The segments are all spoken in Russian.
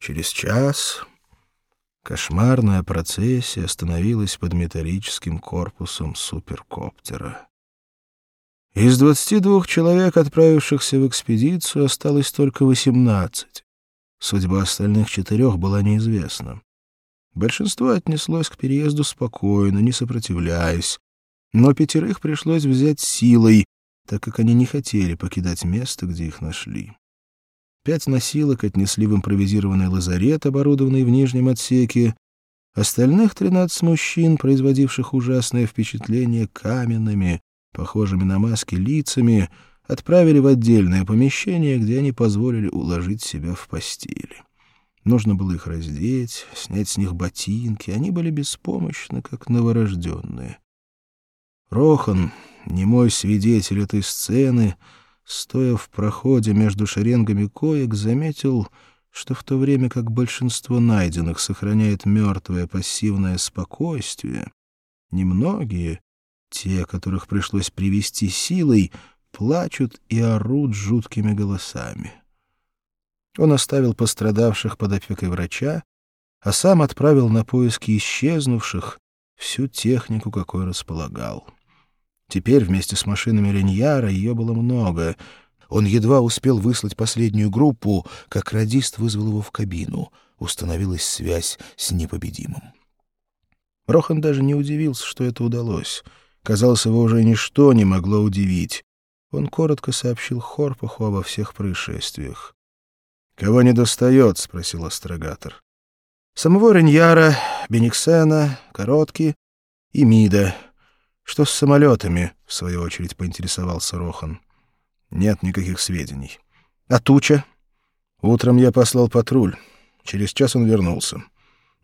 Через час кошмарная процессия остановилась под металлическим корпусом суперкоптера. Из 22 человек, отправившихся в экспедицию, осталось только 18. Судьба остальных четырех была неизвестна. Большинство отнеслось к переезду спокойно, не сопротивляясь, но пятерых пришлось взять силой, так как они не хотели покидать место, где их нашли. Пять носилок отнесли в импровизированный лазарет, оборудованный в нижнем отсеке. Остальных тринадцать мужчин, производивших ужасное впечатление каменными, похожими на маски лицами, отправили в отдельное помещение, где они позволили уложить себя в постели. Нужно было их раздеть, снять с них ботинки. Они были беспомощны, как новорожденные. Рохан, немой свидетель этой сцены, стоя в проходе между шеренгами коек, заметил, что в то время как большинство найденных сохраняет мертвое пассивное спокойствие, немногие, те, которых пришлось привести силой, плачут и орут жуткими голосами. Он оставил пострадавших под опекой врача, а сам отправил на поиски исчезнувших всю технику, какой располагал. Теперь вместе с машинами Реньяра ее было много. Он едва успел выслать последнюю группу, как радист вызвал его в кабину. Установилась связь с непобедимым. Рохан даже не удивился, что это удалось. Казалось, его уже ничто не могло удивить. Он коротко сообщил Хорпаху обо всех происшествиях. «Кого не достает?» — спросил астрогатор. «Самого Реньяра, Бениксена, Коротки и Мида». Что с самолетами? — в свою очередь поинтересовался Рохан. Нет никаких сведений. А туча? Утром я послал патруль. Через час он вернулся.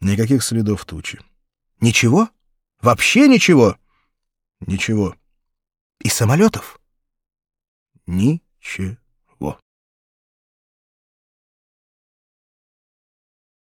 Никаких следов тучи. Ничего? Вообще ничего? Ничего. И самолетов? Ничего.